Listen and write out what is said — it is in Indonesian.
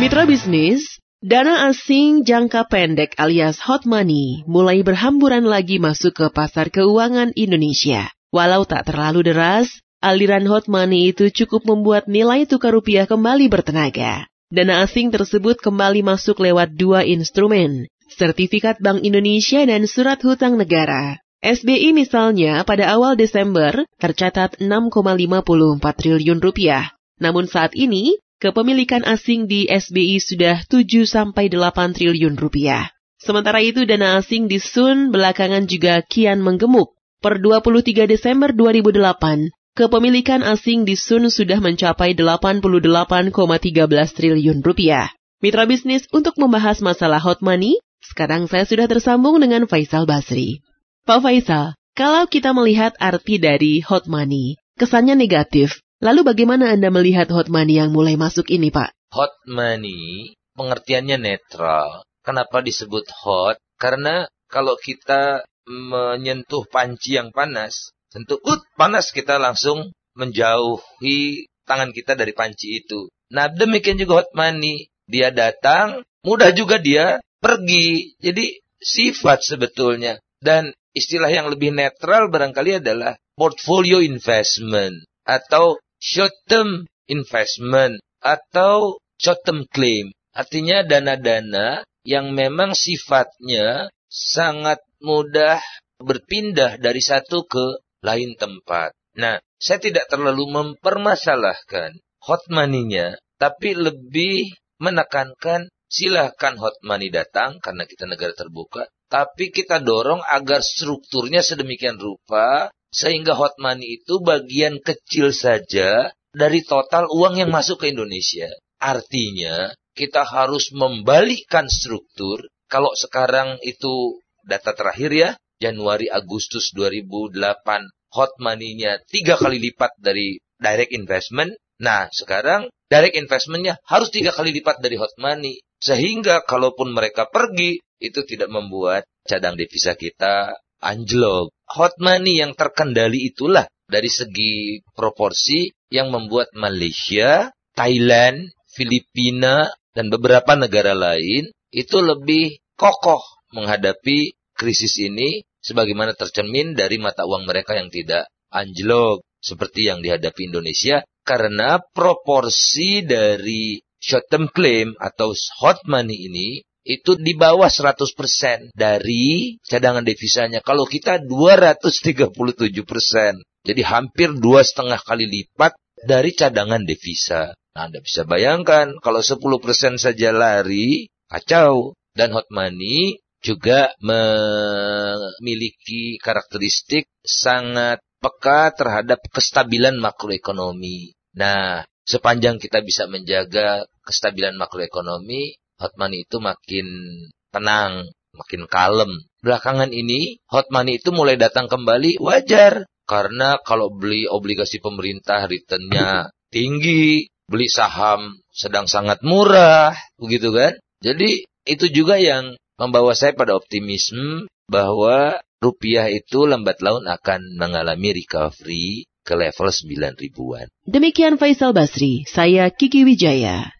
Mitra bisnis, dana asing jangka pendek alias hot money mulai berhamburan lagi masuk ke pasar keuangan Indonesia. Walau tak terlalu deras, aliran hot money itu cukup membuat nilai tukar rupiah kembali bertenaga. Dana asing tersebut kembali masuk lewat dua instrumen, sertifikat Bank Indonesia dan surat hutang negara. SBI misalnya pada awal Desember tercatat 6,54 triliun rupiah. Namun saat ini kepemilikan asing di SBI sudah 7 sampai 8 triliun rupiah. Sementara itu dana asing di Sun belakangan juga kian menggemuk. Per 23 Desember 2008, kepemilikan asing di Sun sudah mencapai 88,13 triliun rupiah. Mitra bisnis untuk membahas masalah hot money, sekarang saya sudah tersambung dengan Faisal Basri. Pak Faisal, kalau kita melihat arti dari hot money, kesannya negatif. Lalu bagaimana Anda melihat hot money yang mulai masuk ini, Pak? Hot money pengertiannya netral. Kenapa disebut hot? Karena kalau kita menyentuh panci yang panas, tentu ut panas kita langsung menjauhi tangan kita dari panci itu. Nah, demikian juga hot money. Dia datang, mudah juga dia pergi. Jadi sifat sebetulnya. Dan istilah yang lebih netral barangkali adalah portfolio investment atau short term investment atau short term claim. Artinya dana-dana yang memang sifatnya sangat mudah berpindah dari satu ke lain tempat. Nah, saya tidak terlalu mempermasalahkan hot money-nya, tapi lebih menekankan silahkan hot money datang karena kita negara terbuka, tapi kita dorong agar strukturnya sedemikian rupa sehingga hot money itu bagian kecil saja dari total uang yang masuk ke Indonesia. Artinya, kita harus membalikkan struktur. Kalau sekarang itu data terakhir ya, Januari Agustus 2008, hot money-nya tiga kali lipat dari direct investment. Nah, sekarang direct investment-nya harus tiga kali lipat dari hot money. Sehingga kalaupun mereka pergi, itu tidak membuat cadang devisa kita anjlok. Hot money yang terkendali itulah dari segi proporsi yang membuat Malaysia, Thailand, Filipina, dan beberapa negara lain itu lebih kokoh menghadapi krisis ini sebagaimana tercermin dari mata uang mereka yang tidak anjlok seperti yang dihadapi Indonesia karena proporsi dari short term claim atau hot money ini itu di bawah 100% dari cadangan devisanya. Kalau kita 237%. Jadi hampir dua setengah kali lipat dari cadangan devisa. Nah, Anda bisa bayangkan kalau 10% saja lari, kacau. Dan hot money juga memiliki karakteristik sangat peka terhadap kestabilan makroekonomi. Nah, sepanjang kita bisa menjaga kestabilan makroekonomi, hot money itu makin tenang, makin kalem. Belakangan ini hot money itu mulai datang kembali wajar karena kalau beli obligasi pemerintah returnnya tinggi, beli saham sedang sangat murah, begitu kan? Jadi itu juga yang membawa saya pada optimisme bahwa rupiah itu lambat laun akan mengalami recovery ke level 9 ribuan. Demikian Faisal Basri, saya Kiki Wijaya.